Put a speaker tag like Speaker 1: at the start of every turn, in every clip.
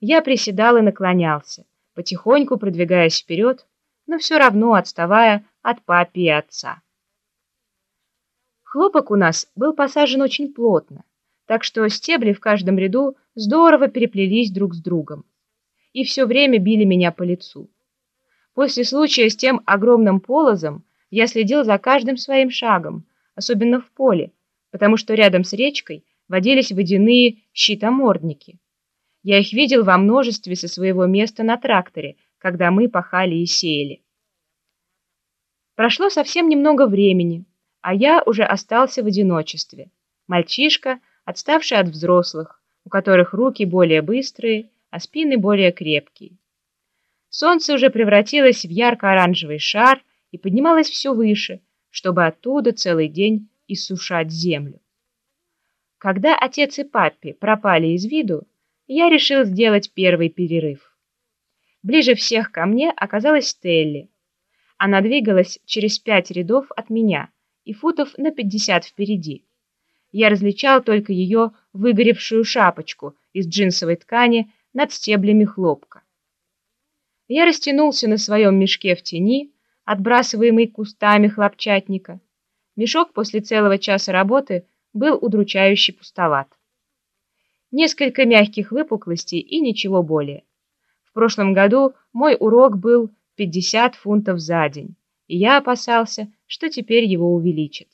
Speaker 1: Я приседал и наклонялся, потихоньку продвигаясь вперед, но все равно отставая от папи и отца. Хлопок у нас был посажен очень плотно, так что стебли в каждом ряду здорово переплелись друг с другом и все время били меня по лицу. После случая с тем огромным полозом я следил за каждым своим шагом, особенно в поле, потому что рядом с речкой водились водяные щитомордники. Я их видел во множестве со своего места на тракторе, когда мы пахали и сеяли. Прошло совсем немного времени, а я уже остался в одиночестве. Мальчишка, отставший от взрослых, у которых руки более быстрые, а спины более крепкие. Солнце уже превратилось в ярко-оранжевый шар и поднималось все выше, чтобы оттуда целый день иссушать землю. Когда отец и папе пропали из виду, я решил сделать первый перерыв. Ближе всех ко мне оказалась Стелли. Она двигалась через пять рядов от меня и футов на пятьдесят впереди. Я различал только ее выгоревшую шапочку из джинсовой ткани над стеблями хлопка. Я растянулся на своем мешке в тени, отбрасываемый кустами хлопчатника. Мешок после целого часа работы был удручающе пустоват. Несколько мягких выпуклостей и ничего более. В прошлом году мой урок был 50 фунтов за день, и я опасался, что теперь его увеличат.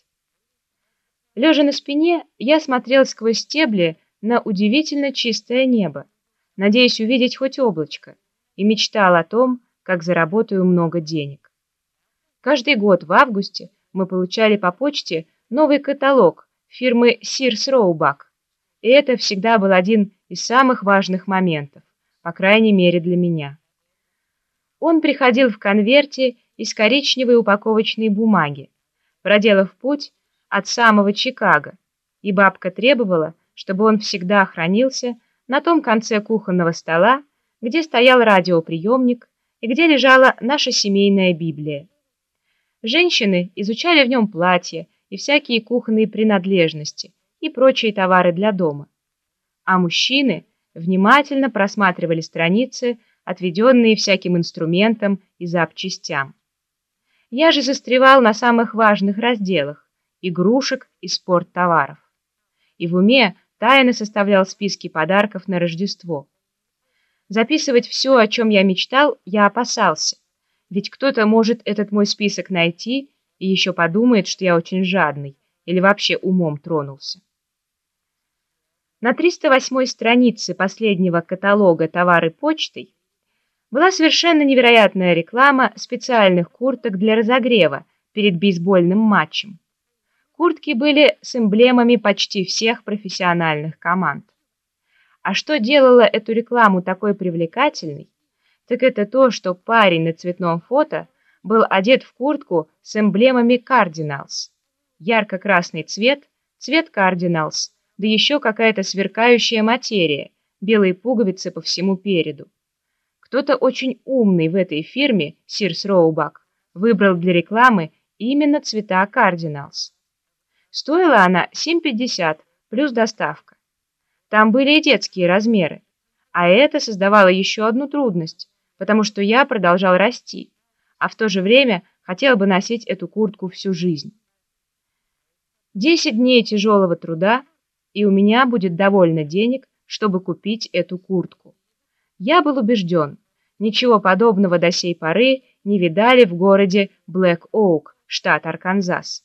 Speaker 1: Лежа на спине, я смотрел сквозь стебли на удивительно чистое небо, надеясь увидеть хоть облачко, и мечтал о том, как заработаю много денег. Каждый год в августе мы получали по почте новый каталог фирмы Sears Roebuck, и это всегда был один из самых важных моментов, по крайней мере для меня. Он приходил в конверте из коричневой упаковочной бумаги, проделав путь от самого Чикаго, и бабка требовала, чтобы он всегда хранился на том конце кухонного стола, где стоял радиоприемник и где лежала наша семейная Библия. Женщины изучали в нем платья и всякие кухонные принадлежности и прочие товары для дома, а мужчины внимательно просматривали страницы, отведенные всяким инструментам и запчастям. Я же застревал на самых важных разделах – игрушек и спорттоваров. И в уме тайно составлял списки подарков на Рождество. Записывать все, о чем я мечтал, я опасался, ведь кто-то может этот мой список найти и еще подумает, что я очень жадный или вообще умом тронулся. На 308 странице последнего каталога «Товары почтой» была совершенно невероятная реклама специальных курток для разогрева перед бейсбольным матчем. Куртки были с эмблемами почти всех профессиональных команд. А что делало эту рекламу такой привлекательной, так это то, что парень на цветном фото был одет в куртку с эмблемами Cardinals. Ярко-красный цвет, цвет Cardinals, да еще какая-то сверкающая материя, белые пуговицы по всему переду. Кто-то очень умный в этой фирме, Сирс Роубак, выбрал для рекламы именно цвета Cardinals. Стоила она 7,50 плюс доставка. Там были и детские размеры. А это создавало еще одну трудность, потому что я продолжал расти, а в то же время хотел бы носить эту куртку всю жизнь. Десять дней тяжелого труда, и у меня будет довольно денег, чтобы купить эту куртку. Я был убежден, ничего подобного до сей поры не видали в городе Блэк-Оук, штат Арканзас.